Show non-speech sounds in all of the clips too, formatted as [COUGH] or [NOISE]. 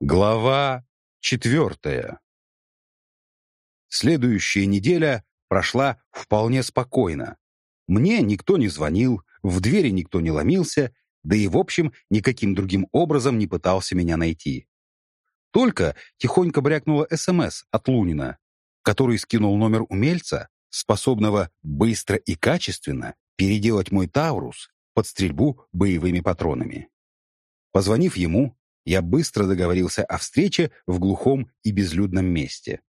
Глава четвертая. Следующая неделя прошла вполне спокойно. Мне никто не звонил, в двери никто не ломился, да и, в общем, никаким другим образом не пытался меня найти. Только тихонько брякнула СМС от Лунина, который скинул номер умельца, способного быстро и качественно переделать мой Таурус под стрельбу боевыми патронами. Позвонив ему, я быстро договорился о встрече в глухом и безлюдном месте.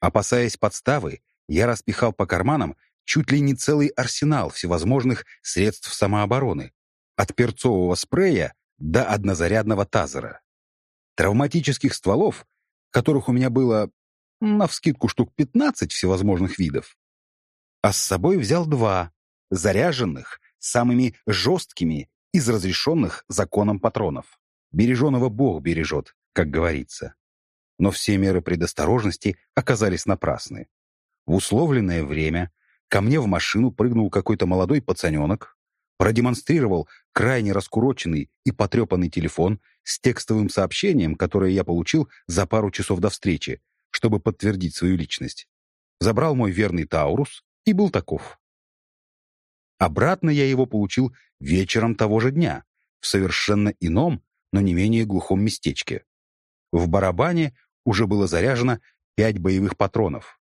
Опасаясь подставы, я распихал по карманам чуть ли не целый арсенал всевозможных средств самообороны, от перцового спрея до однозарядного тазера. Травматических стволов, которых у меня было, навскидку, штук 15 всевозможных видов, а с собой взял два, заряженных самыми жесткими из разрешенных законом патронов. Береженого Бог бережет, как говорится. Но все меры предосторожности оказались напрасны. В условленное время ко мне в машину прыгнул какой-то молодой пацаненок, продемонстрировал крайне раскуроченный и потрепанный телефон с текстовым сообщением, которое я получил за пару часов до встречи, чтобы подтвердить свою личность. Забрал мой верный Таурус и был таков. Обратно я его получил вечером того же дня, в совершенно ином, но не менее глухом местечке. В барабане уже было заряжено пять боевых патронов.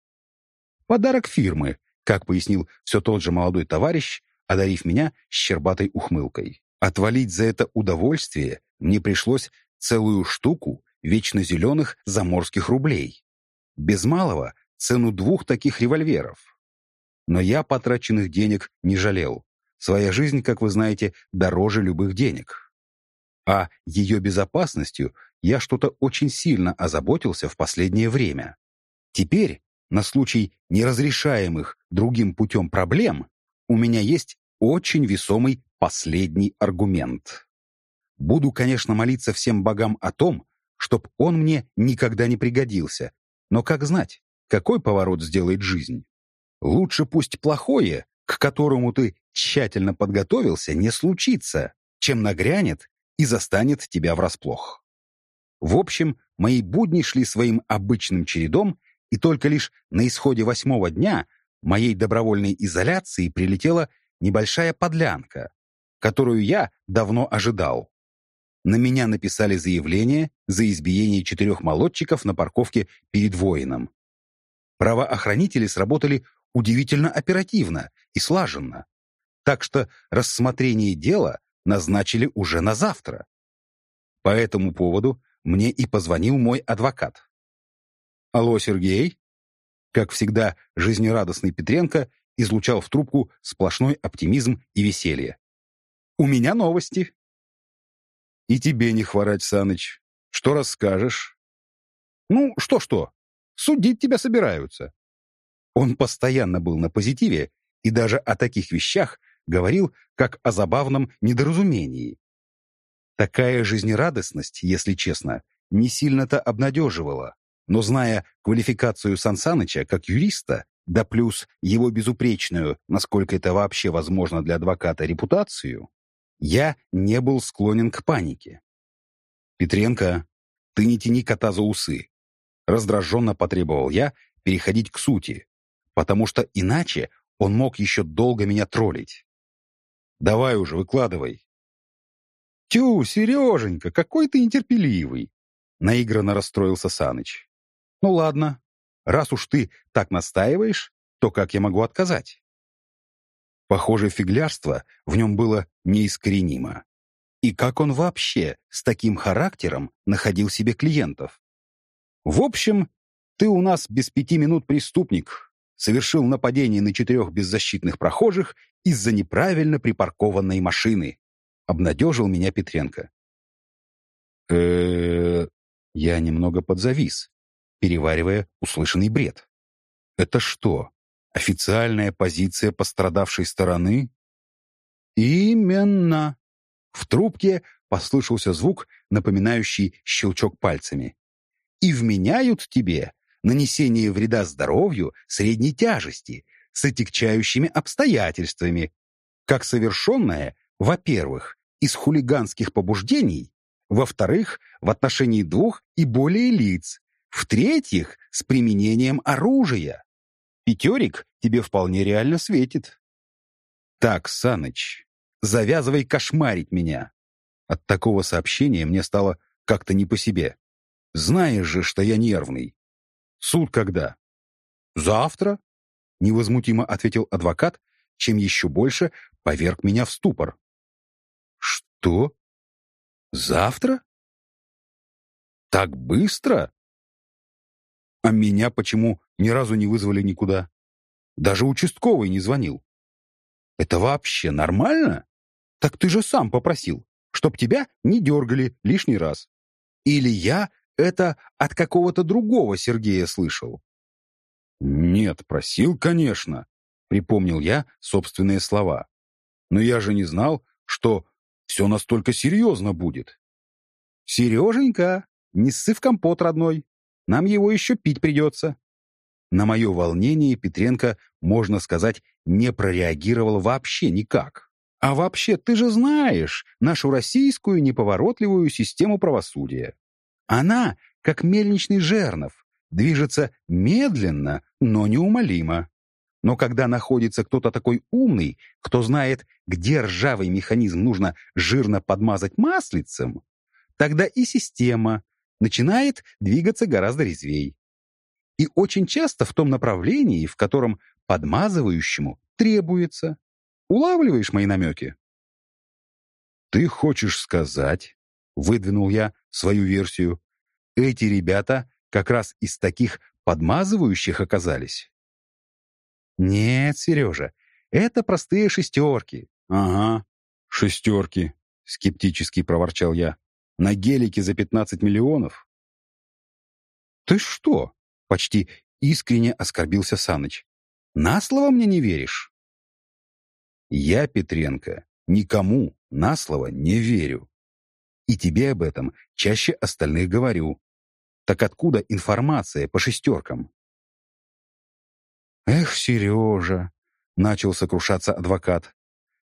Подарок фирмы, как пояснил все тот же молодой товарищ, одарив меня щербатой ухмылкой. Отвалить за это удовольствие мне пришлось целую штуку вечно зеленых заморских рублей. Без малого цену двух таких револьверов. Но я потраченных денег не жалел. Своя жизнь, как вы знаете, дороже любых денег а ее безопасностью я что-то очень сильно озаботился в последнее время. Теперь, на случай неразрешаемых другим путем проблем, у меня есть очень весомый последний аргумент. Буду, конечно, молиться всем богам о том, чтоб он мне никогда не пригодился, но как знать, какой поворот сделает жизнь? Лучше пусть плохое, к которому ты тщательно подготовился, не случится, чем нагрянет и застанет тебя врасплох. В общем, мои будни шли своим обычным чередом, и только лишь на исходе восьмого дня моей добровольной изоляции прилетела небольшая подлянка, которую я давно ожидал. На меня написали заявление за избиение четырех молодчиков на парковке перед воином. Правоохранители сработали удивительно оперативно и слаженно, так что рассмотрение дела назначили уже на завтра. По этому поводу мне и позвонил мой адвокат. «Алло, Сергей?» Как всегда, жизнерадостный Петренко излучал в трубку сплошной оптимизм и веселье. «У меня новости». «И тебе не хворать, Саныч. Что расскажешь?» «Ну, что-что. Судить тебя собираются». Он постоянно был на позитиве и даже о таких вещах говорил как о забавном недоразумении. Такая жизнерадостность, если честно, не сильно-то обнадеживала, но зная квалификацию Сансаныча как юриста, да плюс его безупречную, насколько это вообще возможно для адвоката, репутацию, я не был склонен к панике. «Петренко, ты не тяни кота за усы», — раздраженно потребовал я переходить к сути, потому что иначе он мог еще долго меня троллить. Давай уже, выкладывай. Тю, Сереженька, какой ты нетерпеливый. Наигранно расстроился Саныч. Ну ладно, раз уж ты так настаиваешь, то как я могу отказать? Похоже, фиглярство в нем было неискоренимо. И как он вообще с таким характером находил себе клиентов? В общем, ты у нас без пяти минут преступник, совершил нападение на четырех беззащитных прохожих из-за неправильно припаркованной машины. Обнадежил меня Петренко. э Я немного подзавис, переваривая услышанный бред. Это что, официальная позиция пострадавшей стороны? Именно. В трубке послышался звук, напоминающий щелчок пальцами. И вменяют тебе нанесение вреда здоровью средней тяжести с отягчающими обстоятельствами, как совершенное, во-первых, из хулиганских побуждений, Во-вторых, в отношении двух и более лиц. В-третьих, с применением оружия. Пятерик тебе вполне реально светит. Так, Саныч, завязывай кошмарить меня. От такого сообщения мне стало как-то не по себе. Знаешь же, что я нервный. Суд когда? Завтра, невозмутимо ответил адвокат, чем еще больше поверг меня в ступор. Что? Завтра? Так быстро? А меня почему ни разу не вызвали никуда? Даже участковый не звонил. Это вообще нормально? Так ты же сам попросил, чтоб тебя не дергали лишний раз. Или я это от какого-то другого Сергея слышал? Нет, просил, конечно, припомнил я собственные слова. Но я же не знал, что все настолько серьезно будет. Сереженька, не ссы в компот, родной. Нам его еще пить придется. На мое волнение Петренко, можно сказать, не прореагировал вообще никак. А вообще, ты же знаешь нашу российскую неповоротливую систему правосудия. Она, как мельничный жернов, движется медленно, но неумолимо. Но когда находится кто-то такой умный, кто знает, где ржавый механизм нужно жирно подмазать маслицем, тогда и система начинает двигаться гораздо резвей. И очень часто в том направлении, в котором подмазывающему требуется. Улавливаешь мои намеки? «Ты хочешь сказать, — выдвинул я свою версию, — эти ребята как раз из таких подмазывающих оказались?» «Нет, Сережа, это простые шестерки». «Ага, шестерки», — скептически проворчал я. «На гелике за 15 миллионов?» «Ты что?» — почти искренне оскорбился Саныч. «На слово мне не веришь?» «Я, Петренко, никому на слово не верю. И тебе об этом чаще остальных говорю. Так откуда информация по шестеркам?» «Эх, Сережа!» — начал сокрушаться адвокат.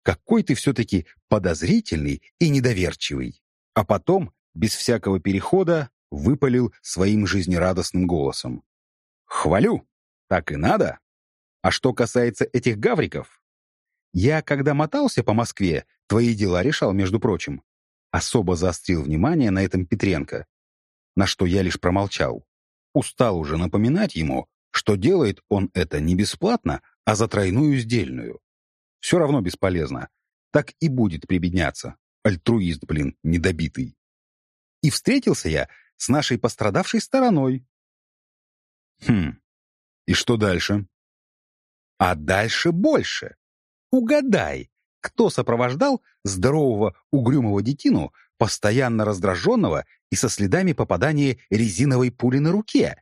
«Какой ты все-таки подозрительный и недоверчивый!» А потом, без всякого перехода, выпалил своим жизнерадостным голосом. «Хвалю! Так и надо! А что касается этих гавриков, я, когда мотался по Москве, твои дела решал, между прочим. Особо заострил внимание на этом Петренко, на что я лишь промолчал. Устал уже напоминать ему, что делает он это не бесплатно, а за тройную сдельную. Все равно бесполезно. Так и будет прибедняться. Альтруист, блин, недобитый. И встретился я с нашей пострадавшей стороной. Хм, и что дальше? А дальше больше. Угадай, кто сопровождал здорового угрюмого детину, постоянно раздраженного и со следами попадания резиновой пули на руке?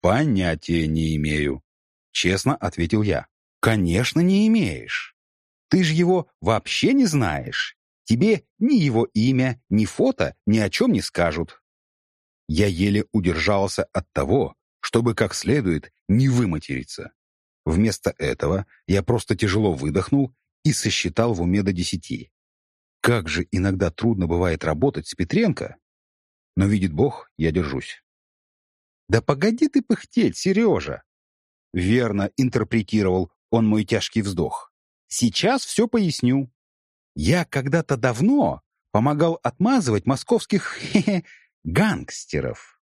«Понятия не имею», — честно ответил я. «Конечно, не имеешь. Ты же его вообще не знаешь. Тебе ни его имя, ни фото ни о чем не скажут». Я еле удержался от того, чтобы как следует не выматериться. Вместо этого я просто тяжело выдохнул и сосчитал в уме до десяти. Как же иногда трудно бывает работать с Петренко. Но, видит Бог, я держусь. «Да погоди ты пыхтеть, Сережа!» Верно интерпретировал он мой тяжкий вздох. «Сейчас все поясню. Я когда-то давно помогал отмазывать московских гангстеров.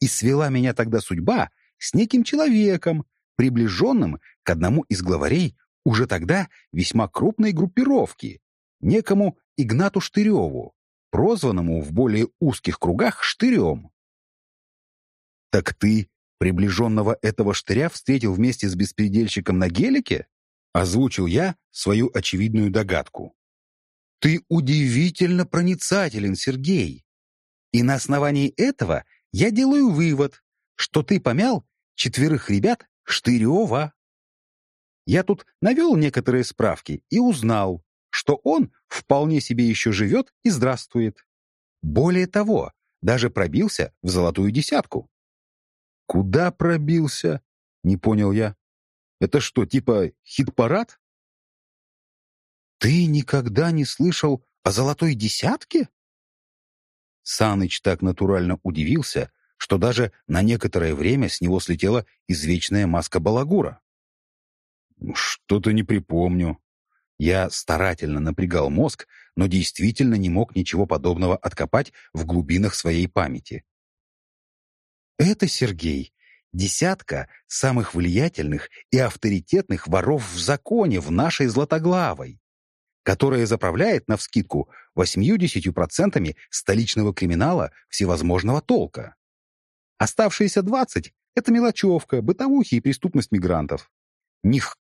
И свела меня тогда судьба с неким человеком, приближенным к одному из главарей уже тогда весьма крупной группировки, некому Игнату Штыреву, прозванному в более узких кругах Штырем. «Так ты приближенного этого штыря встретил вместе с беспредельщиком на гелике?» Озвучил я свою очевидную догадку. «Ты удивительно проницателен, Сергей. И на основании этого я делаю вывод, что ты помял четверых ребят Штырева. Я тут навел некоторые справки и узнал, что он вполне себе еще живет и здравствует. Более того, даже пробился в золотую десятку. «Куда пробился?» — не понял я. «Это что, типа хит-парад?» «Ты никогда не слышал о золотой десятке?» Саныч так натурально удивился, что даже на некоторое время с него слетела извечная маска балагура. «Что-то не припомню». Я старательно напрягал мозг, но действительно не мог ничего подобного откопать в глубинах своей памяти. «Это, Сергей, десятка самых влиятельных и авторитетных воров в законе в нашей Златоглавой, которая заправляет, навскидку, восьмью-десятью процентами столичного криминала всевозможного толка. Оставшиеся двадцать — это мелочевка, бытовухи и преступность мигрантов. Них...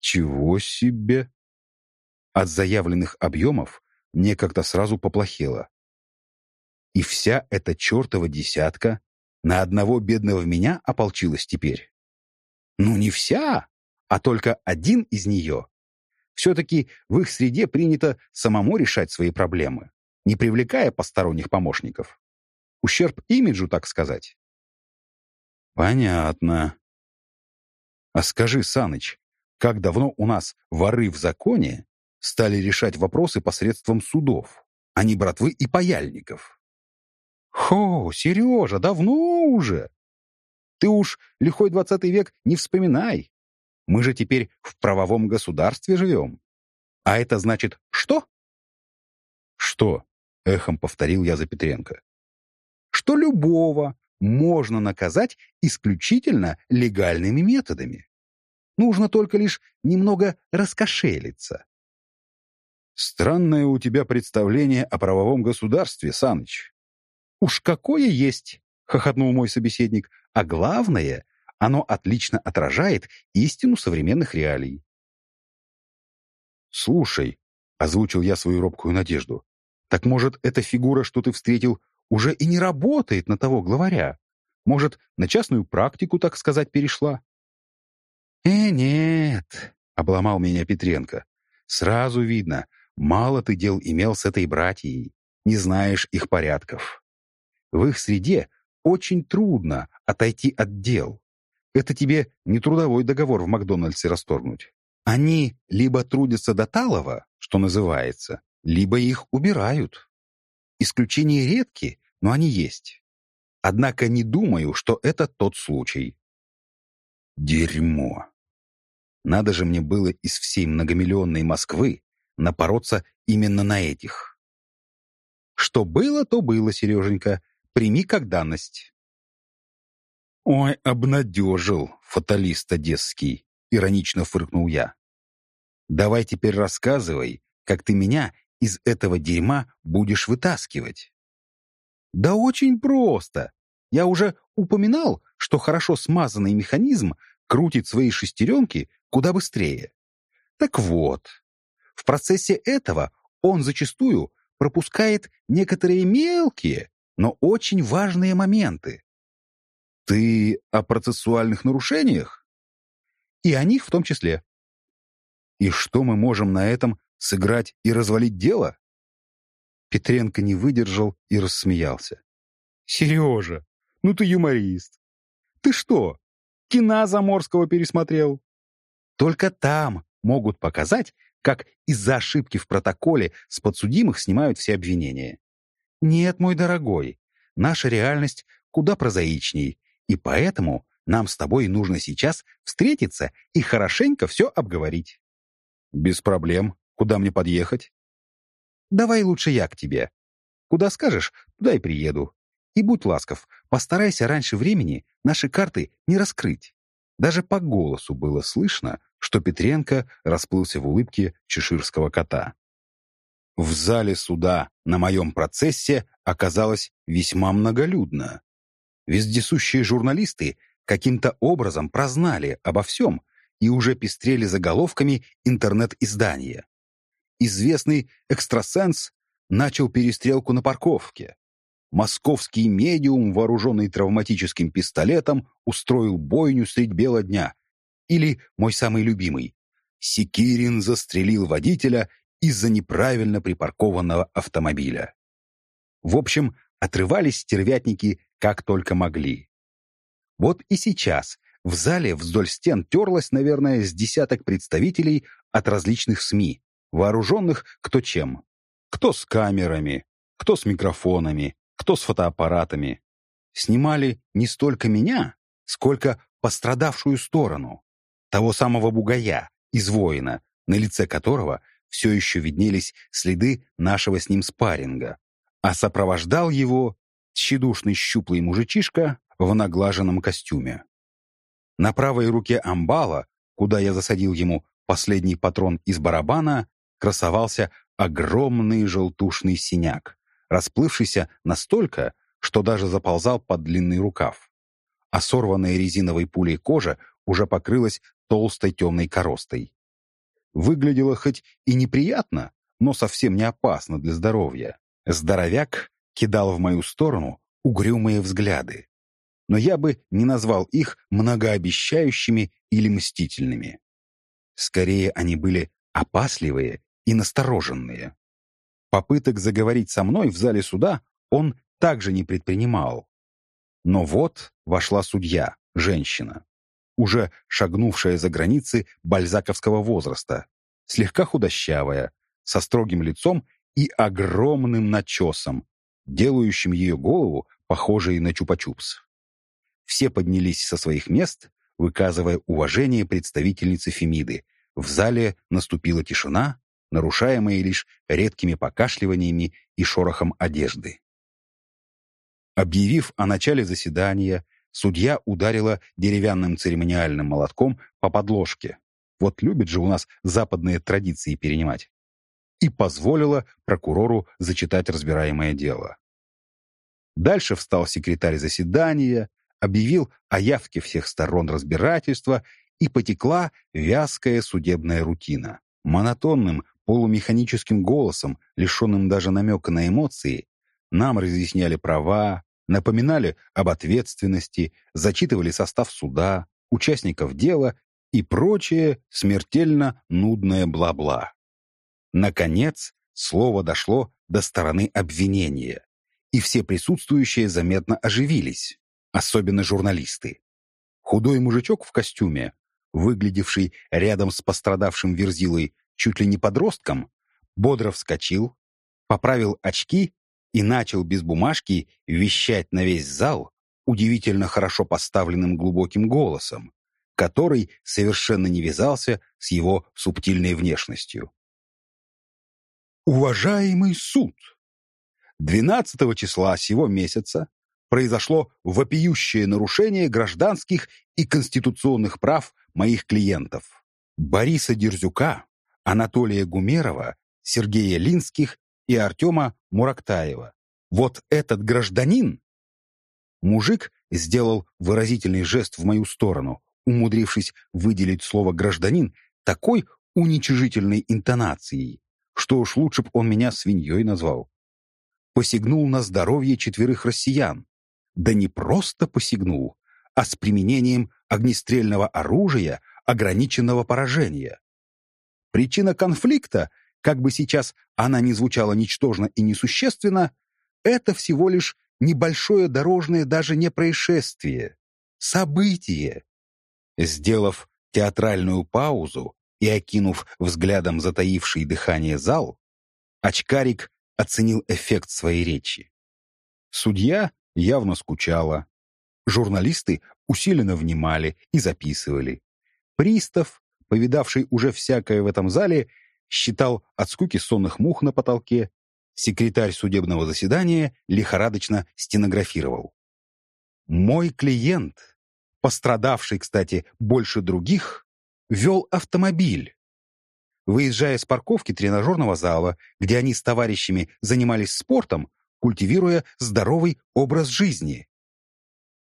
Чего себе! От заявленных объемов мне как-то сразу поплохело. И вся эта чертова десятка на одного бедного меня ополчилась теперь. Ну, не вся, а только один из нее. Все-таки в их среде принято самому решать свои проблемы, не привлекая посторонних помощников. Ущерб имиджу, так сказать. Понятно. А скажи, Саныч, как давно у нас воры в законе стали решать вопросы посредством судов, а не братвы и паяльников? Хо, Сережа, давно уже. Ты уж лихой двадцатый век не вспоминай. Мы же теперь в правовом государстве живем. А это значит что? Что? Эхом повторил я за Петренко что любого можно наказать исключительно легальными методами. Нужно только лишь немного раскошелиться. Странное у тебя представление о правовом государстве, Саныч. Уж какое есть, хохотнул мой собеседник, а главное, оно отлично отражает истину современных реалий. Слушай, озвучил я свою робкую надежду, так может, эта фигура, что ты встретил, уже и не работает на того главаря. Может, на частную практику, так сказать, перешла? «Э, нет», — обломал меня Петренко. «Сразу видно, мало ты дел имел с этой братьей, не знаешь их порядков. В их среде очень трудно отойти от дел. Это тебе не трудовой договор в Макдональдсе расторгнуть. Они либо трудятся до талого, что называется, либо их убирают. Исключения редки, но они есть. Однако не думаю, что это тот случай. Дерьмо. Надо же мне было из всей многомиллионной Москвы напороться именно на этих. Что было, то было, Сереженька. Прими как данность. «Ой, обнадежил, фаталист одесский», — иронично фыркнул я. «Давай теперь рассказывай, как ты меня из этого дерьма будешь вытаскивать». Да очень просто. Я уже упоминал, что хорошо смазанный механизм крутит свои шестеренки куда быстрее. Так вот, в процессе этого он зачастую пропускает некоторые мелкие, но очень важные моменты. Ты о процессуальных нарушениях? И о них в том числе. И что мы можем на этом сыграть и развалить дело? Петренко не выдержал и рассмеялся. «Сережа, ну ты юморист. Ты что, кино Заморского пересмотрел?» Только там могут показать, как из-за ошибки в протоколе с подсудимых снимают все обвинения. Нет, мой дорогой, наша реальность куда прозаичней, и поэтому нам с тобой нужно сейчас встретиться и хорошенько все обговорить. Без проблем. Куда мне подъехать? Давай лучше я к тебе. Куда скажешь, туда и приеду. И будь ласков, постарайся раньше времени наши карты не раскрыть. Даже по голосу было слышно, что Петренко расплылся в улыбке чеширского кота. В зале суда на моем процессе оказалось весьма многолюдно. Вездесущие журналисты каким-то образом прознали обо всем и уже пестрели заголовками интернет-издания известный экстрасенс начал перестрелку на парковке. Московский медиум, вооруженный травматическим пистолетом, устроил бойню средь бела дня. Или, мой самый любимый, Секирин застрелил водителя из-за неправильно припаркованного автомобиля. В общем, отрывались стервятники как только могли. Вот и сейчас в зале вдоль стен терлось, наверное, с десяток представителей от различных СМИ, вооруженных кто чем. Кто с камерами, кто с микрофонами, кто с фотоаппаратами. Снимали не столько меня, сколько пострадавшую сторону, того самого бугая из воина, на лице которого все еще виднелись следы нашего с ним спарринга, а сопровождал его тщедушный щуплый мужичишка в наглаженном костюме. На правой руке амбала, куда я засадил ему последний патрон из барабана, красовался огромный желтушный синяк, расплывшийся настолько, что даже заползал под длинный рукав. А сорванная резиновой пулей кожа уже покрылась толстой темной коростой. Выглядело хоть и неприятно, но совсем не опасно для здоровья. Здоровяк кидал в мою сторону угрюмые взгляды, но я бы не назвал их многообещающими или мстительными. Скорее, они были опасливые и настороженные. Попыток заговорить со мной в зале суда он также не предпринимал. Но вот вошла судья, женщина, уже шагнувшая за границы бальзаковского возраста, слегка худощавая, со строгим лицом и огромным начесом, делающим ее голову похожей на чупа-чупс. Все поднялись со своих мест, выказывая уважение представительнице Фемиды. В зале наступила тишина, нарушаемая лишь редкими покашливаниями и шорохом одежды. Объявив о начале заседания, судья ударила деревянным церемониальным молотком по подложке. Вот любит же у нас западные традиции перенимать. И позволила прокурору зачитать разбираемое дело. Дальше встал секретарь заседания, объявил о явке всех сторон разбирательства, и потекла вязкая судебная рутина. Монотонным, полумеханическим голосом, лишенным даже намека на эмоции, нам разъясняли права, напоминали об ответственности, зачитывали состав суда, участников дела и прочее смертельно нудное бла-бла. Наконец, слово дошло до стороны обвинения, и все присутствующие заметно оживились особенно журналисты. Худой мужичок в костюме, выглядевший рядом с пострадавшим Верзилой чуть ли не подростком, бодро вскочил, поправил очки и начал без бумажки вещать на весь зал удивительно хорошо поставленным глубоким голосом, который совершенно не вязался с его субтильной внешностью. «Уважаемый суд! 12 числа сего месяца произошло вопиющее нарушение гражданских и конституционных прав моих клиентов. Бориса Дерзюка, Анатолия Гумерова, Сергея Линских и Артема Мурактаева. Вот этот гражданин... Мужик сделал выразительный жест в мою сторону, умудрившись выделить слово «гражданин» такой уничижительной интонацией, что уж лучше б он меня свиньей назвал. Посягнул на здоровье четверых россиян, да не просто посягнул, а с применением огнестрельного оружия ограниченного поражения. Причина конфликта, как бы сейчас она ни звучала ничтожно и несущественно, это всего лишь небольшое дорожное даже не происшествие, событие. Сделав театральную паузу и окинув взглядом затаивший дыхание зал, очкарик оценил эффект своей речи. Судья явно скучала. Журналисты усиленно внимали и записывали. Пристав, повидавший уже всякое в этом зале, считал от скуки сонных мух на потолке. Секретарь судебного заседания лихорадочно стенографировал. «Мой клиент, пострадавший, кстати, больше других, вел автомобиль. Выезжая с парковки тренажерного зала, где они с товарищами занимались спортом, культивируя здоровый образ жизни.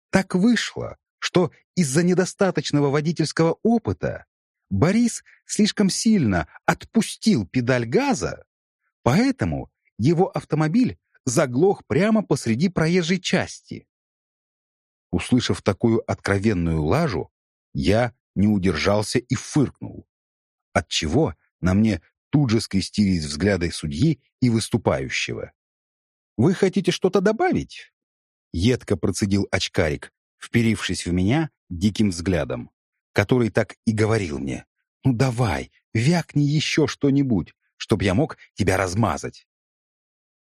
Так вышло, что из-за недостаточного водительского опыта Борис слишком сильно отпустил педаль газа, поэтому его автомобиль заглох прямо посреди проезжей части. Услышав такую откровенную лажу, я не удержался и фыркнул, отчего на мне тут же скрестились взгляды судьи и выступающего. Вы хотите что-то добавить?» Едко процедил очкарик, вперившись в меня диким взглядом, который так и говорил мне. «Ну давай, вякни еще что-нибудь, чтоб я мог тебя размазать».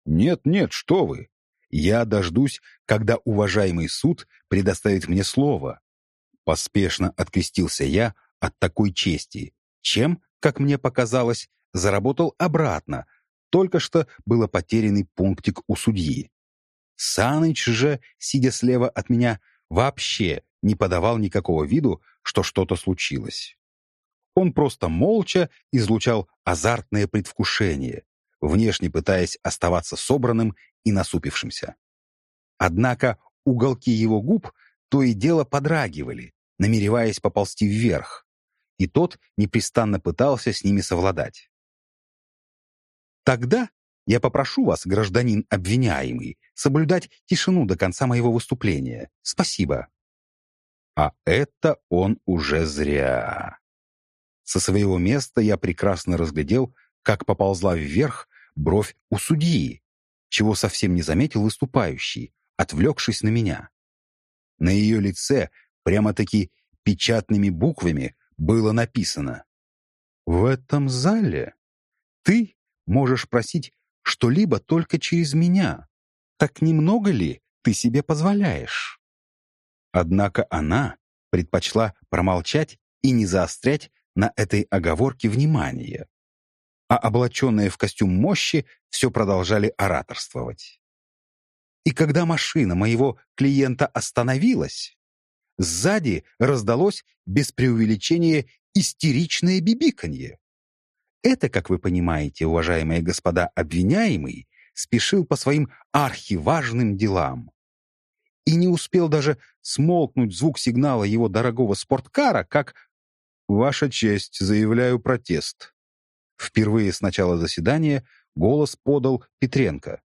«Нет-нет, что вы! Я дождусь, когда уважаемый суд предоставит мне слово». Поспешно открестился я от такой чести, чем, как мне показалось, заработал обратно, только что было потерянный пунктик у судьи. Саныч же, сидя слева от меня, вообще не подавал никакого виду, что что-то случилось. Он просто молча излучал азартное предвкушение, внешне пытаясь оставаться собранным и насупившимся. Однако уголки его губ то и дело подрагивали, намереваясь поползти вверх, и тот непрестанно пытался с ними совладать. «Тогда я попрошу вас, гражданин обвиняемый, соблюдать тишину до конца моего выступления. Спасибо». А это он уже зря. Со своего места я прекрасно разглядел, как поползла вверх бровь у судьи, чего совсем не заметил выступающий, отвлекшись на меня. На ее лице прямо-таки печатными буквами было написано «В этом зале ты можешь просить что-либо только через меня. Так немного ли ты себе позволяешь?» Однако она предпочла промолчать и не заострять на этой оговорке внимание, а облаченные в костюм мощи все продолжали ораторствовать. И когда машина моего клиента остановилась, сзади раздалось без преувеличения истеричное бибиканье. Это, как вы понимаете, уважаемые господа обвиняемый, спешил по своим архиважным делам. И не успел даже смолкнуть звук сигнала его дорогого спорткара, как «Ваша честь, заявляю протест». Впервые с начала заседания голос подал Петренко.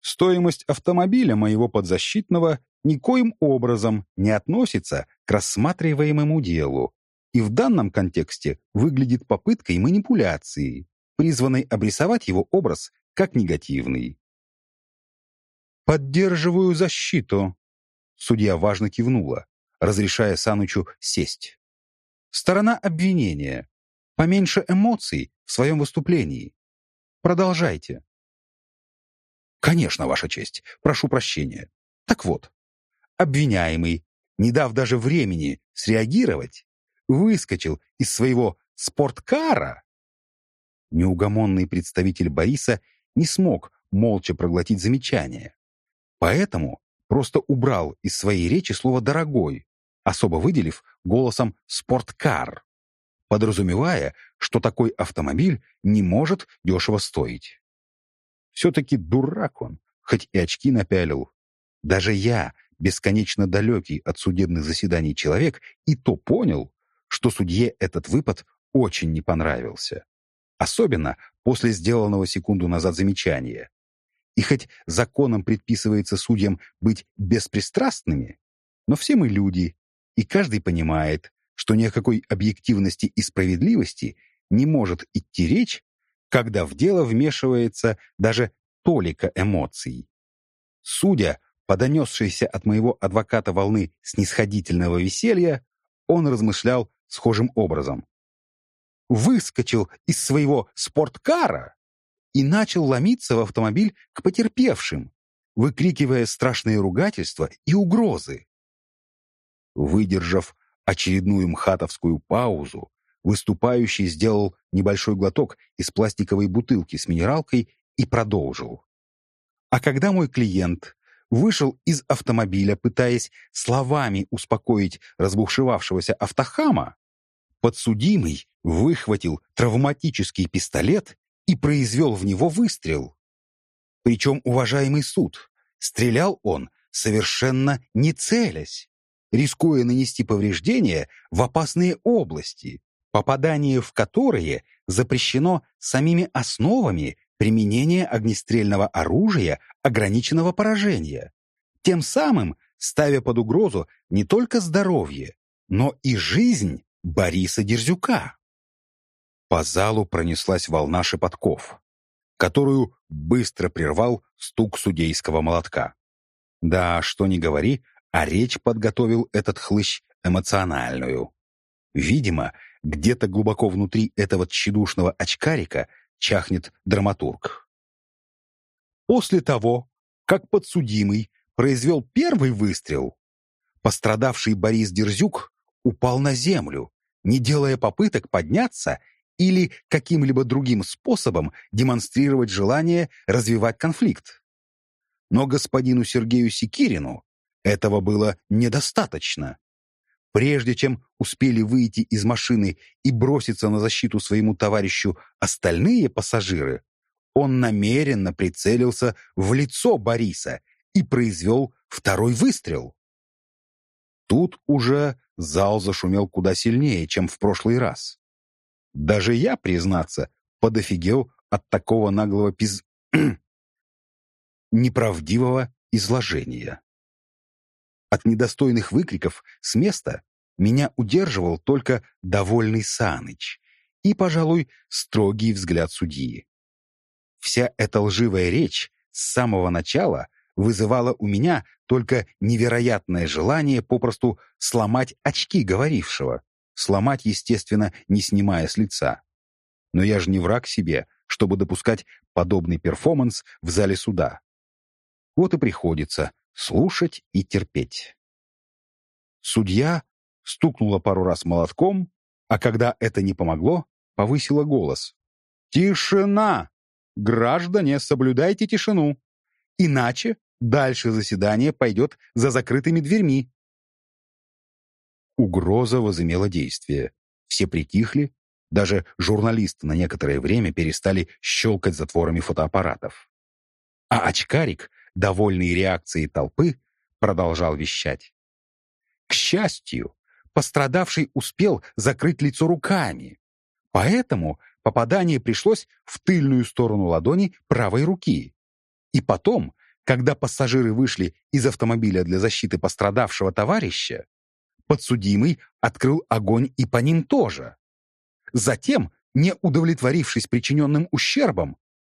«Стоимость автомобиля моего подзащитного никоим образом не относится к рассматриваемому делу и в данном контексте выглядит попыткой манипуляции, призванной обрисовать его образ как негативный. «Поддерживаю защиту», — судья важно кивнула, разрешая Санычу сесть. Сторона обвинения. Поменьше эмоций в своем выступлении. Продолжайте. Конечно, Ваша честь. Прошу прощения. Так вот, обвиняемый, не дав даже времени среагировать, выскочил из своего спорткара. Неугомонный представитель Бориса не смог молча проглотить замечание. Поэтому просто убрал из своей речи слово «дорогой», особо выделив голосом «спорткар», подразумевая, что такой автомобиль не может дешево стоить. Все-таки дурак он, хоть и очки напялил. Даже я, бесконечно далекий от судебных заседаний человек, и то понял, что судье этот выпад очень не понравился. Особенно после сделанного секунду назад замечания. И хоть законом предписывается судьям быть беспристрастными, но все мы люди, и каждый понимает, что ни о какой объективности и справедливости не может идти речь, когда в дело вмешивается даже толика эмоций. Судя по донесшейся от моего адвоката волны снисходительного веселья, он размышлял схожим образом. Выскочил из своего спорткара и начал ломиться в автомобиль к потерпевшим, выкрикивая страшные ругательства и угрозы. Выдержав очередную мхатовскую паузу, выступающий сделал небольшой глоток из пластиковой бутылки с минералкой и продолжил. А когда мой клиент вышел из автомобиля, пытаясь словами успокоить разбушевавшегося автохама, подсудимый выхватил травматический пистолет и произвел в него выстрел. Причем, уважаемый суд, стрелял он совершенно не целясь рискуя нанести повреждения в опасные области, попадание в которые запрещено самими основами применения огнестрельного оружия ограниченного поражения, тем самым ставя под угрозу не только здоровье, но и жизнь Бориса Дерзюка. По залу пронеслась волна шепотков, которую быстро прервал стук судейского молотка. Да, что ни говори, а речь подготовил этот хлыщ эмоциональную. Видимо, где-то глубоко внутри этого тщедушного очкарика чахнет драматург. После того, как подсудимый произвел первый выстрел, пострадавший Борис Дерзюк упал на землю, не делая попыток подняться или каким-либо другим способом демонстрировать желание развивать конфликт. Но господину Сергею Секирину этого было недостаточно. Прежде чем успели выйти из машины и броситься на защиту своему товарищу остальные пассажиры, он намеренно прицелился в лицо Бориса и произвел второй выстрел. Тут уже зал зашумел куда сильнее, чем в прошлый раз. Даже я, признаться, подофигел от такого наглого пиз... [CLEARS THROAT] неправдивого изложения. От недостойных выкриков с места меня удерживал только довольный Саныч и, пожалуй, строгий взгляд судьи. Вся эта лживая речь с самого начала вызывала у меня только невероятное желание попросту сломать очки говорившего, сломать, естественно, не снимая с лица. Но я же не враг себе, чтобы допускать подобный перформанс в зале суда. Вот и приходится слушать и терпеть. Судья стукнула пару раз молотком, а когда это не помогло, повысила голос. «Тишина! Граждане, соблюдайте тишину! Иначе дальше заседание пойдет за закрытыми дверьми». Угроза возымела действие. Все притихли, даже журналисты на некоторое время перестали щелкать затворами фотоаппаратов. А очкарик довольный реакцией толпы, продолжал вещать. К счастью, пострадавший успел закрыть лицо руками, поэтому попадание пришлось в тыльную сторону ладони правой руки. И потом, когда пассажиры вышли из автомобиля для защиты пострадавшего товарища, подсудимый открыл огонь и по ним тоже. Затем, не удовлетворившись причиненным ущербом,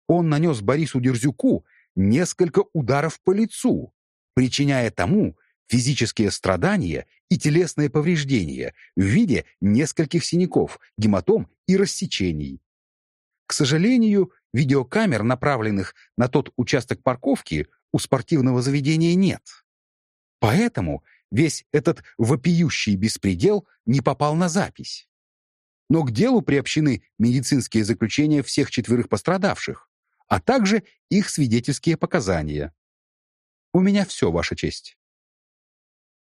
он нанес Борису Дерзюку несколько ударов по лицу, причиняя тому физические страдания и телесные повреждения в виде нескольких синяков, гематом и рассечений. К сожалению, видеокамер, направленных на тот участок парковки, у спортивного заведения нет. Поэтому весь этот вопиющий беспредел не попал на запись. Но к делу приобщены медицинские заключения всех четверых пострадавших, а также их свидетельские показания. У меня все, Ваша честь.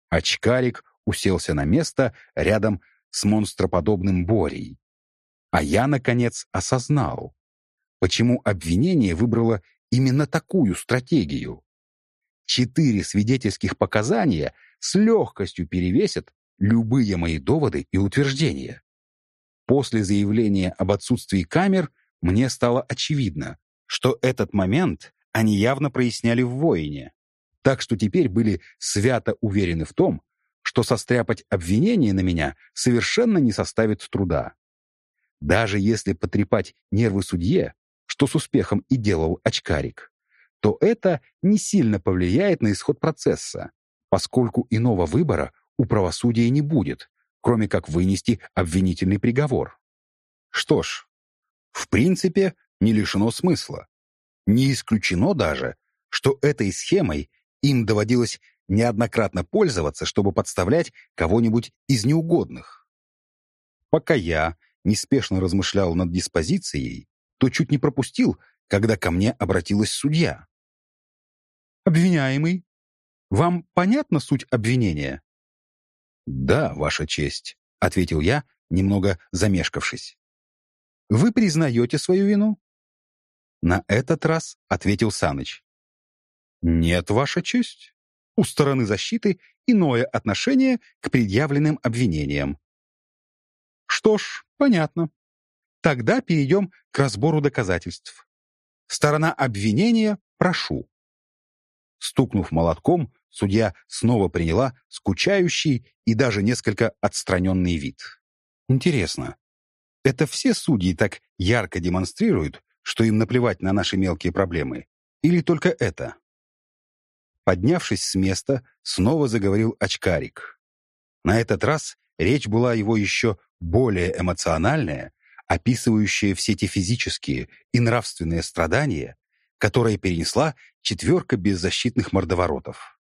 Очкарик уселся на место рядом с монстроподобным Борей. А я, наконец, осознал, почему обвинение выбрало именно такую стратегию. Четыре свидетельских показания с легкостью перевесят любые мои доводы и утверждения. После заявления об отсутствии камер мне стало очевидно, что этот момент они явно проясняли в воине, так что теперь были свято уверены в том, что состряпать обвинение на меня совершенно не составит труда. Даже если потрепать нервы судье, что с успехом и делал очкарик, то это не сильно повлияет на исход процесса, поскольку иного выбора у правосудия не будет, кроме как вынести обвинительный приговор. Что ж, в принципе, не лишено смысла. Не исключено даже, что этой схемой им доводилось неоднократно пользоваться, чтобы подставлять кого-нибудь из неугодных. Пока я неспешно размышлял над диспозицией, то чуть не пропустил, когда ко мне обратилась судья. «Обвиняемый, вам понятна суть обвинения?» «Да, Ваша честь», — ответил я, немного замешкавшись. «Вы признаете свою вину?» На этот раз ответил Саныч. «Нет, Ваша честь. У стороны защиты иное отношение к предъявленным обвинениям». «Что ж, понятно. Тогда перейдем к разбору доказательств. Сторона обвинения, прошу». Стукнув молотком, судья снова приняла скучающий и даже несколько отстраненный вид. Интересно, это все судьи так ярко демонстрируют, что им наплевать на наши мелкие проблемы? Или только это? Поднявшись с места, снова заговорил очкарик. На этот раз речь была его еще более эмоциональная, описывающая все те физические и нравственные страдания, которое перенесла четверка беззащитных мордоворотов.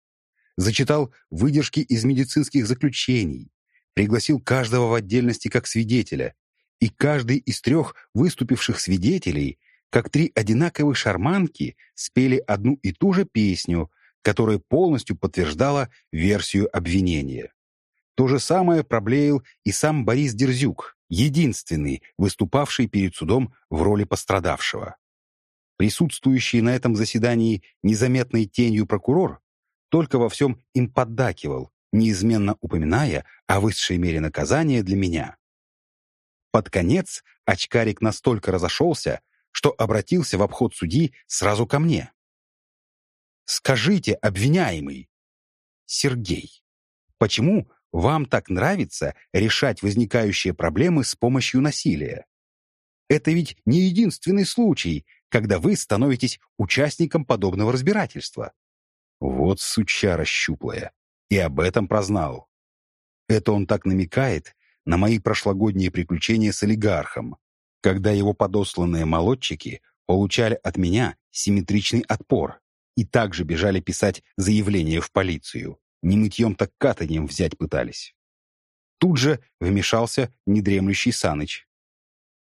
Зачитал выдержки из медицинских заключений, пригласил каждого в отдельности как свидетеля, и каждый из трех выступивших свидетелей, как три одинаковых шарманки, спели одну и ту же песню, которая полностью подтверждала версию обвинения. То же самое проблеял и сам Борис Дерзюк, единственный, выступавший перед судом в роли пострадавшего. Присутствующий на этом заседании незаметной тенью прокурор только во всем им поддакивал, неизменно упоминая о высшей мере наказания для меня. Под конец очкарик настолько разошелся, что обратился в обход судьи сразу ко мне. «Скажите, обвиняемый, Сергей, почему вам так нравится решать возникающие проблемы с помощью насилия? Это ведь не единственный случай, когда вы становитесь участником подобного разбирательства. Вот сучара щуплая. И об этом прознал. Это он так намекает на мои прошлогодние приключения с олигархом, когда его подосланные молодчики получали от меня симметричный отпор и также бежали писать заявление в полицию. Не мытьем, так катанием взять пытались. Тут же вмешался недремлющий Саныч.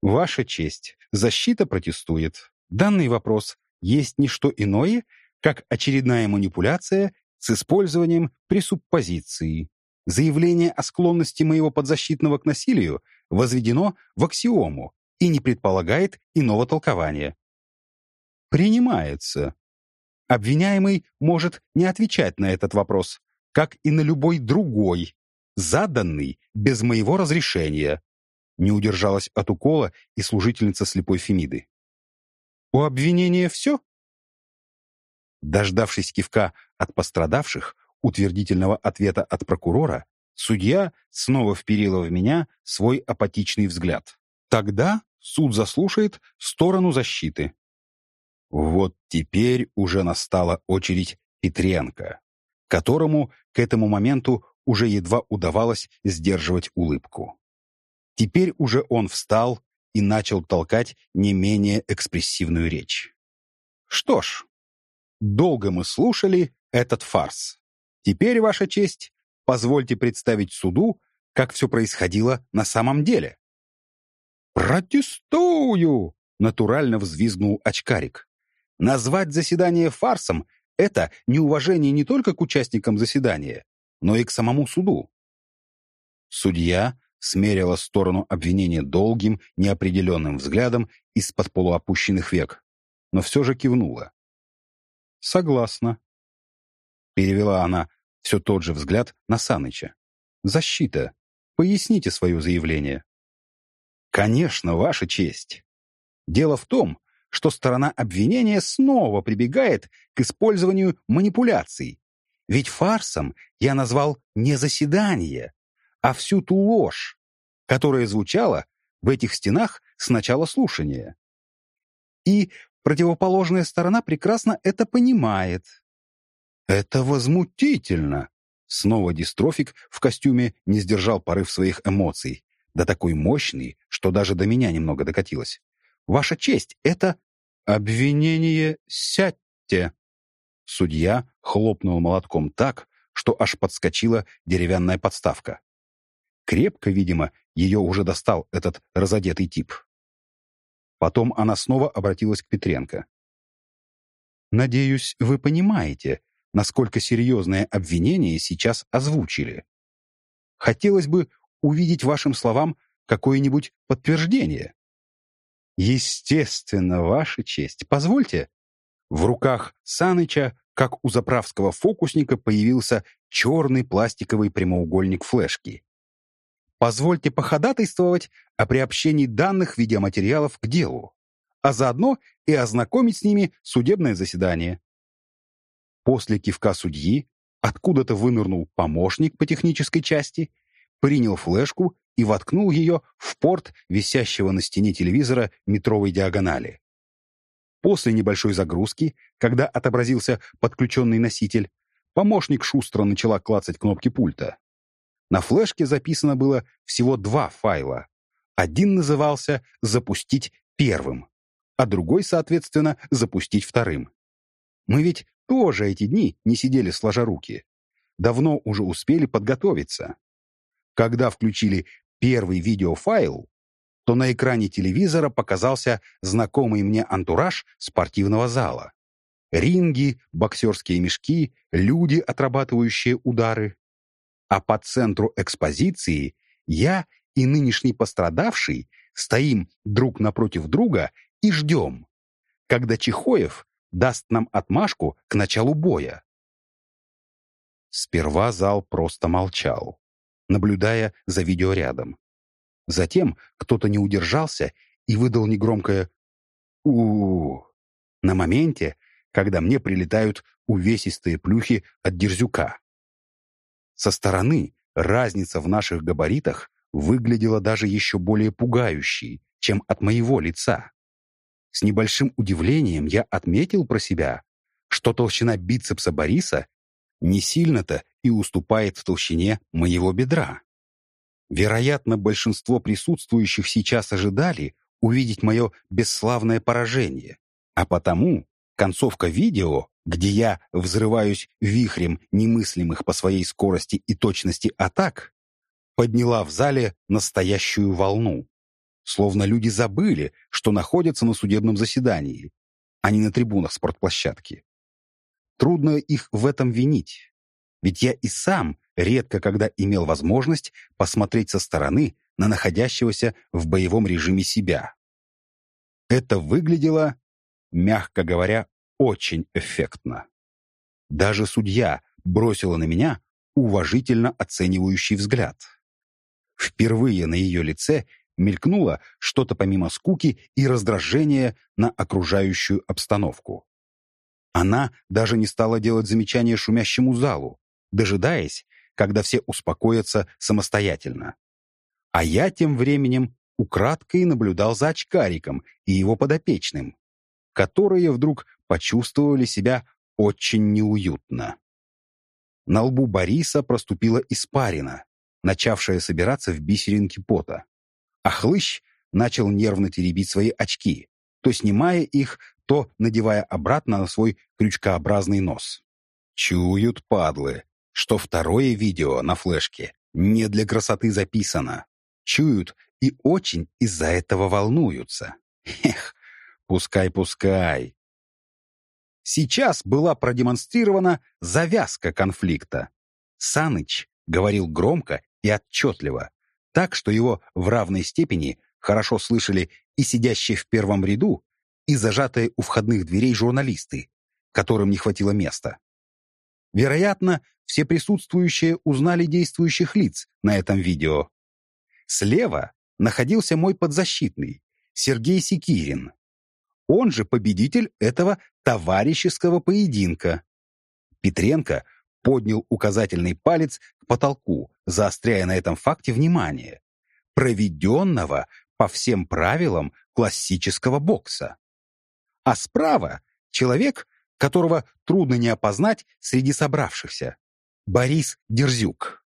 «Ваша честь, защита протестует. Данный вопрос есть не что иное, как очередная манипуляция с использованием пресуппозиции. Заявление о склонности моего подзащитного к насилию возведено в аксиому и не предполагает иного толкования. Принимается. Обвиняемый может не отвечать на этот вопрос, как и на любой другой, заданный без моего разрешения. Не удержалась от укола и служительница слепой Фемиды. «У обвинения все?» Дождавшись кивка от пострадавших, утвердительного ответа от прокурора, судья снова вперила в меня свой апатичный взгляд. Тогда суд заслушает сторону защиты. Вот теперь уже настала очередь Петренко, которому к этому моменту уже едва удавалось сдерживать улыбку. Теперь уже он встал и начал толкать не менее экспрессивную речь. Что ж, долго мы слушали этот фарс. Теперь, Ваша честь, позвольте представить суду, как все происходило на самом деле. «Протестую!» — натурально взвизгнул очкарик. «Назвать заседание фарсом — это неуважение не только к участникам заседания, но и к самому суду». Судья смерила сторону обвинения долгим, неопределенным взглядом из-под полуопущенных век, но все же кивнула. «Согласна», — перевела она все тот же взгляд на Саныча. «Защита. Поясните свое заявление». «Конечно, Ваша честь. Дело в том, что сторона обвинения снова прибегает к использованию манипуляций. Ведь фарсом я назвал не заседание, а всю ту ложь, которая звучала в этих стенах с начала слушания. И противоположная сторона прекрасно это понимает. «Это возмутительно!» Снова дистрофик в костюме не сдержал порыв своих эмоций, да такой мощный, что даже до меня немного докатилось. «Ваша честь, это...» «Обвинение сядьте!» Судья хлопнул молотком так, что аж подскочила деревянная подставка. Крепко, видимо, ее уже достал этот разодетый тип. Потом она снова обратилась к Петренко. «Надеюсь, вы понимаете, насколько серьезное обвинение сейчас озвучили. Хотелось бы увидеть вашим словам какое-нибудь подтверждение. Естественно, ваша честь. Позвольте. В руках Саныча, как у заправского фокусника, появился черный пластиковый прямоугольник флешки. Позвольте походатайствовать о приобщении данных видеоматериалов к делу, а заодно и ознакомить с ними судебное заседание. После кивка судьи откуда-то вынырнул помощник по технической части, принял флешку и воткнул ее в порт висящего на стене телевизора метровой диагонали. После небольшой загрузки, когда отобразился подключенный носитель, помощник шустро начала клацать кнопки пульта. На флешке записано было всего два файла. Один назывался «Запустить первым», а другой, соответственно, запустить вторым. Мы ведь тоже эти дни не сидели сложа руки. Давно уже успели подготовиться. Когда включили первый видеофайл, то на экране телевизора показался знакомый мне антураж спортивного зала. Ринги, боксерские мешки, люди, отрабатывающие удары. А по центру экспозиции я и нынешний пострадавший стоим друг напротив друга и ждем, когда Чехоев даст нам отмашку к началу боя. Сперва зал просто молчал, наблюдая за видеорядом. Затем кто-то не удержался и выдал негромкое у, на моменте, когда мне прилетают увесистые плюхи от дерзюка. Со стороны разница в наших габаритах выглядела даже еще более пугающей, чем от моего лица. С небольшим удивлением я отметил про себя, что толщина бицепса Бориса не сильно-то и уступает в толщине моего бедра. Вероятно, большинство присутствующих сейчас ожидали увидеть мое бесславное поражение, а потому концовка видео, где я взрываюсь вихрем немыслимых по своей скорости и точности атак, подняла в зале настоящую волну. Словно люди забыли, что находятся на судебном заседании, а не на трибунах спортплощадки. Трудно их в этом винить, ведь я и сам редко когда имел возможность посмотреть со стороны на находящегося в боевом режиме себя. Это выглядело, мягко говоря, очень эффектно. Даже судья бросила на меня уважительно оценивающий взгляд. Впервые на ее лице мелькнуло что-то помимо скуки и раздражения на окружающую обстановку. Она даже не стала делать замечания шумящему залу, дожидаясь, когда все успокоятся самостоятельно. А я тем временем украдкой наблюдал за очкариком и его подопечным, которые вдруг почувствовали себя очень неуютно. На лбу Бориса проступила испарина, начавшая собираться в бисеринке пота. А хлыщ начал нервно теребить свои очки, то снимая их, то надевая обратно на свой крючкообразный нос. Чуют падлы, что второе видео на флешке не для красоты записано. Чуют и очень из-за этого волнуются. Эх, пускай-пускай. Сейчас была продемонстрирована завязка конфликта. Саныч говорил громко и отчетливо, так что его в равной степени хорошо слышали и сидящие в первом ряду, и зажатые у входных дверей журналисты, которым не хватило места. Вероятно, все присутствующие узнали действующих лиц на этом видео. Слева находился мой подзащитный, Сергей Секирин. Он же победитель этого товарищеского поединка. Петренко поднял указательный палец к потолку, заостряя на этом факте внимание, проведенного по всем правилам классического бокса. А справа человек, которого трудно не опознать среди собравшихся, Борис Дерзюк.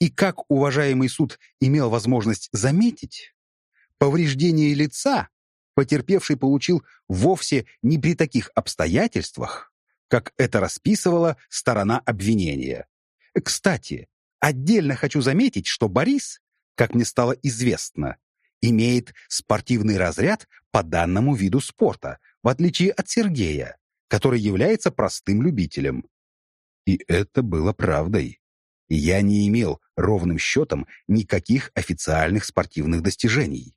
И как уважаемый суд имел возможность заметить, повреждение лица потерпевший получил вовсе не при таких обстоятельствах, как это расписывала сторона обвинения. Кстати, отдельно хочу заметить, что Борис, как мне стало известно, имеет спортивный разряд по данному виду спорта, в отличие от Сергея, который является простым любителем. И это было правдой. Я не имел ровным счетом никаких официальных спортивных достижений.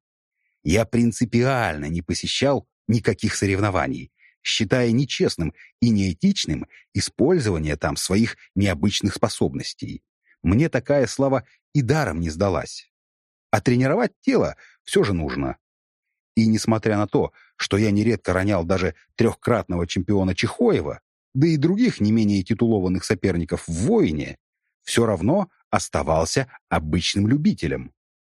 Я принципиально не посещал никаких соревнований, считая нечестным и неэтичным использование там своих необычных способностей. Мне такая слава и даром не сдалась. А тренировать тело все же нужно. И несмотря на то, что я нередко ронял даже трехкратного чемпиона Чехоева, да и других не менее титулованных соперников в войне, все равно оставался обычным любителем.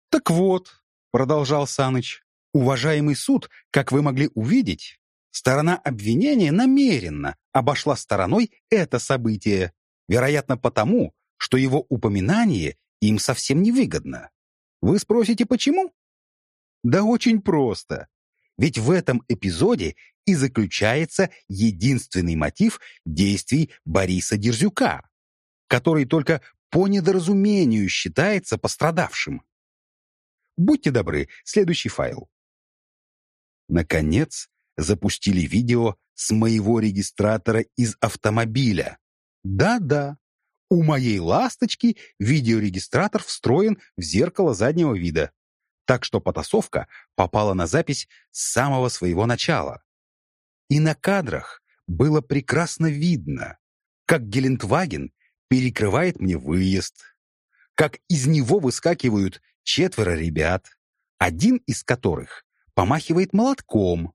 «Так вот», — продолжал Саныч, «уважаемый суд, как вы могли увидеть, Сторона обвинения намеренно обошла стороной это событие, вероятно потому, что его упоминание им совсем невыгодно. Вы спросите, почему? Да очень просто. Ведь в этом эпизоде и заключается единственный мотив действий Бориса Дерзюка, который только по недоразумению считается пострадавшим. Будьте добры, следующий файл. Наконец, запустили видео с моего регистратора из автомобиля. Да-да, у моей «Ласточки» видеорегистратор встроен в зеркало заднего вида. Так что потасовка попала на запись с самого своего начала. И на кадрах было прекрасно видно, как Гелендваген перекрывает мне выезд, как из него выскакивают четверо ребят, один из которых помахивает молотком,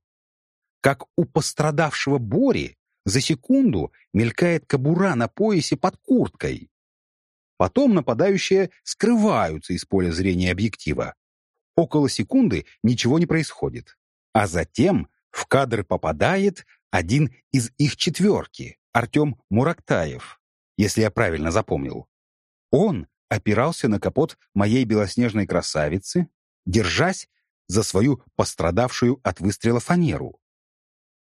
как у пострадавшего Бори за секунду мелькает кобура на поясе под курткой. Потом нападающие скрываются из поля зрения объектива. Около секунды ничего не происходит. А затем в кадр попадает один из их четверки, Артем Мурактаев, если я правильно запомнил. Он опирался на капот моей белоснежной красавицы, держась за свою пострадавшую от выстрела фанеру.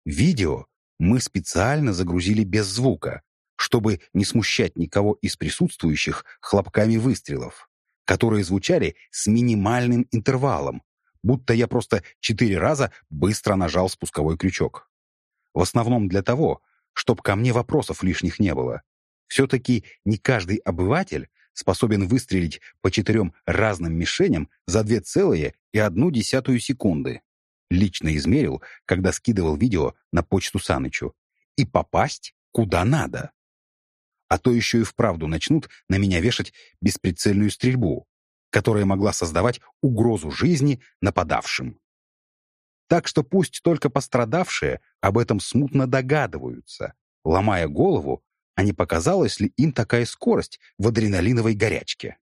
Видео мы специально загрузили без звука, чтобы не смущать никого из присутствующих хлопками выстрелов, которые звучали с минимальным интервалом, будто я просто четыре раза быстро нажал спусковой крючок. В основном для того, чтобы ко мне вопросов лишних не было. Все-таки не каждый обыватель способен выстрелить по четырем разным мишеням за две целые и одну десятую секунды. Лично измерил, когда скидывал видео на почту Санычу. И попасть куда надо. А то еще и вправду начнут на меня вешать бесприцельную стрельбу, которая могла создавать угрозу жизни нападавшим. Так что пусть только пострадавшие об этом смутно догадываются, ломая голову, а не показалась ли им такая скорость в адреналиновой горячке.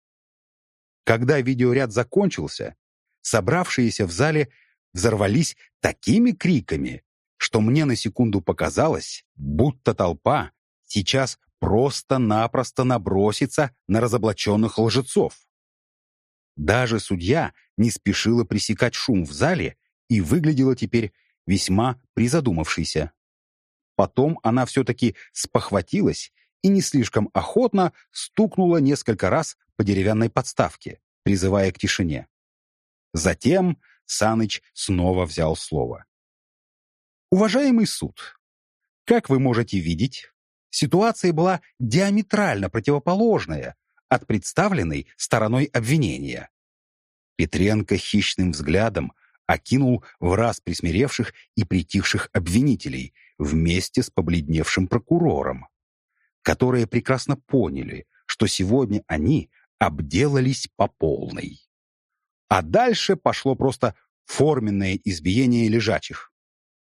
Когда видеоряд закончился, собравшиеся в зале взорвались такими криками, что мне на секунду показалось, будто толпа сейчас просто-напросто набросится на разоблаченных лжецов. Даже судья не спешила пресекать шум в зале и выглядела теперь весьма призадумавшейся. Потом она все-таки спохватилась и не слишком охотно стукнула несколько раз по деревянной подставке, призывая к тишине. Затем Саныч снова взял слово. «Уважаемый суд, как вы можете видеть, ситуация была диаметрально противоположная от представленной стороной обвинения. Петренко хищным взглядом окинул в раз присмиревших и притихших обвинителей вместе с побледневшим прокурором, которые прекрасно поняли, что сегодня они обделались по полной. А дальше пошло просто форменное избиение лежачих,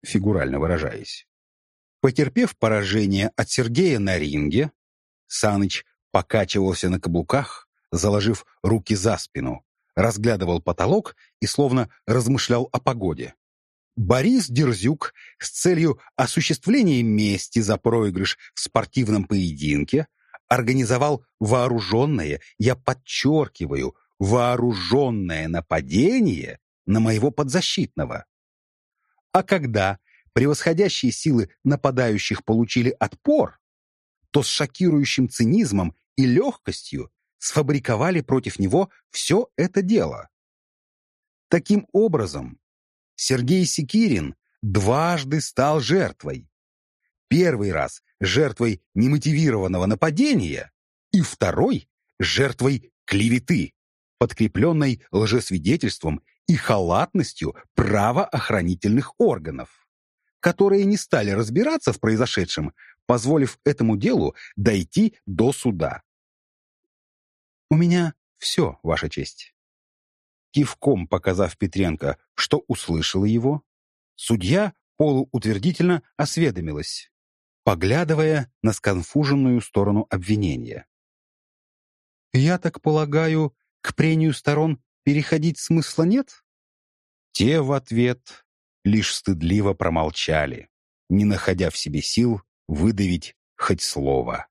фигурально выражаясь. Потерпев поражение от Сергея на ринге, Саныч покачивался на каблуках, заложив руки за спину, разглядывал потолок и словно размышлял о погоде. Борис Дерзюк с целью осуществления мести за проигрыш в спортивном поединке организовал вооруженное, я подчеркиваю, вооруженное нападение на моего подзащитного. А когда превосходящие силы нападающих получили отпор, то с шокирующим цинизмом и легкостью сфабриковали против него все это дело. Таким образом, Сергей Секирин дважды стал жертвой. Первый раз жертвой немотивированного нападения и второй жертвой клеветы, подкрепленной лжесвидетельством и халатностью правоохранительных органов, которые не стали разбираться в произошедшем, позволив этому делу дойти до суда. «У меня все, Ваша честь». Кивком показав Петренко, что услышала его, судья полуутвердительно осведомилась, поглядывая на сконфуженную сторону обвинения. «Я так полагаю, к прению сторон переходить смысла нет?» Те в ответ лишь стыдливо промолчали, не находя в себе сил выдавить хоть слово.